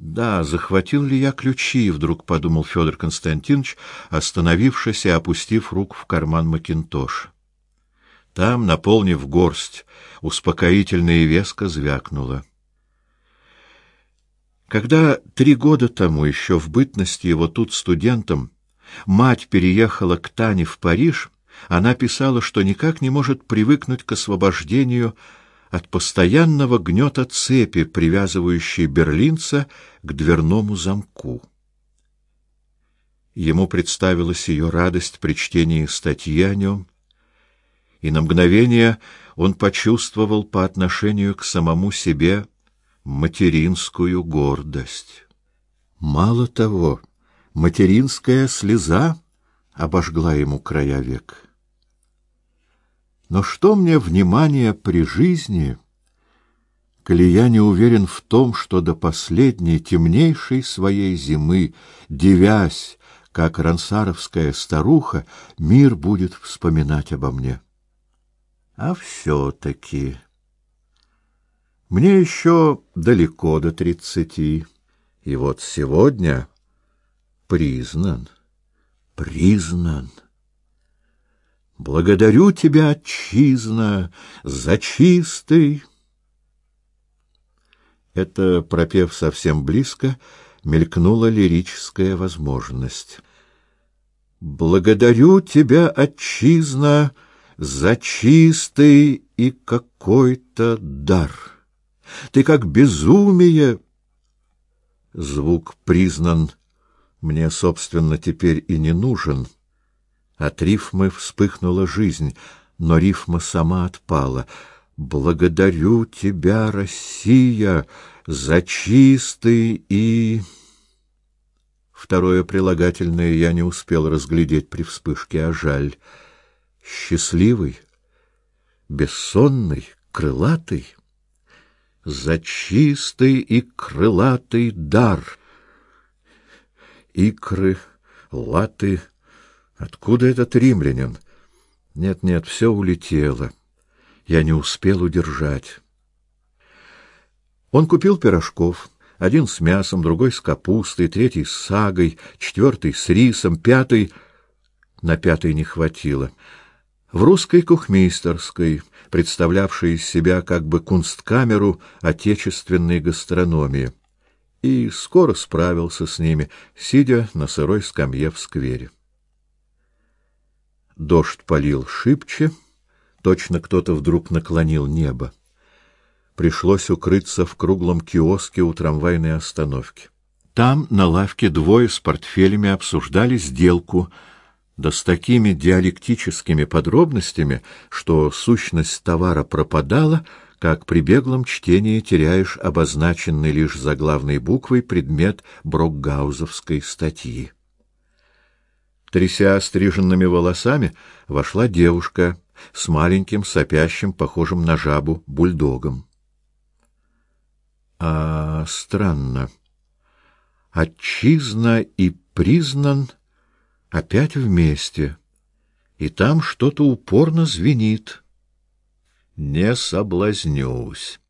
Да, захватил ли я ключи, вдруг подумал Федор Константинович, остановившись и опустив руку в карман макинтоша. Там, наполнив горсть, успокоительно и веско звякнуло. Когда три года тому, еще в бытности его тут студентом, мать переехала к Тане в Париж, она писала, что никак не может привыкнуть к освобождению от постоянного гнета цепи, привязывающей берлинца к дверному замку. Ему представилась ее радость при чтении статьи о нем, и на мгновение он почувствовал по отношению к самому себе материнскую гордость. Мало того, материнская слеза обожгла ему края век. Но что мне внимание при жизни, коли я не уверен в том, что до последней темнейшей своей зимы, девясь, как рансаровская старуха, мир будет вспоминать обо мне? А все-таки... Мне еще далеко до тридцати, и вот сегодня признан, признан. Благодарю тебя, отчизна, за чистый. Это, пропев совсем близко, мелькнула лирическая возможность. Благодарю тебя, отчизна, за чистый и какой-то дар. Ты как безумие. Звук признан мне, собственно, теперь и не нужен. От рифмы вспыхнула жизнь, но рифма сама отпала. Благодарю тебя, Россия, за чистый и Второе прилагательное я не успел разглядеть при вспышке, а жаль счастливый, бессонный, крылатый, за чистый и крылатый дар. Икры, латы, откуда этот римлянин? Нет, нет, все улетело. Я не успел удержать. Он купил пирожков. Один с мясом, другой с капустой, третий с сагой, четвертый с рисом, пятый... На пятый не хватило в русской кухмейстерской, представлявшей из себя как бы кунсткамеру отечественной гастрономии, и скоро справился с ними, сидя на сырой скамье в сквере. Дождь полил шибче, точно кто-то вдруг наклонил небо. Пришлось укрыться в круглом киоске у трамвайной остановки. Там на лавке двое с портфелями обсуждали сделку — да с такими диалектическими подробностями, что сущность товара пропадала, как при беглом чтении теряешь обозначенный лишь заглавной буквой предмет брокгаузовской статьи. Тряся стриженными волосами, вошла девушка с маленьким сопящим, похожим на жабу, бульдогом. А странно. Отчизна и признан опять вместе, и там что-то упорно звенит. Не соблазнюсь.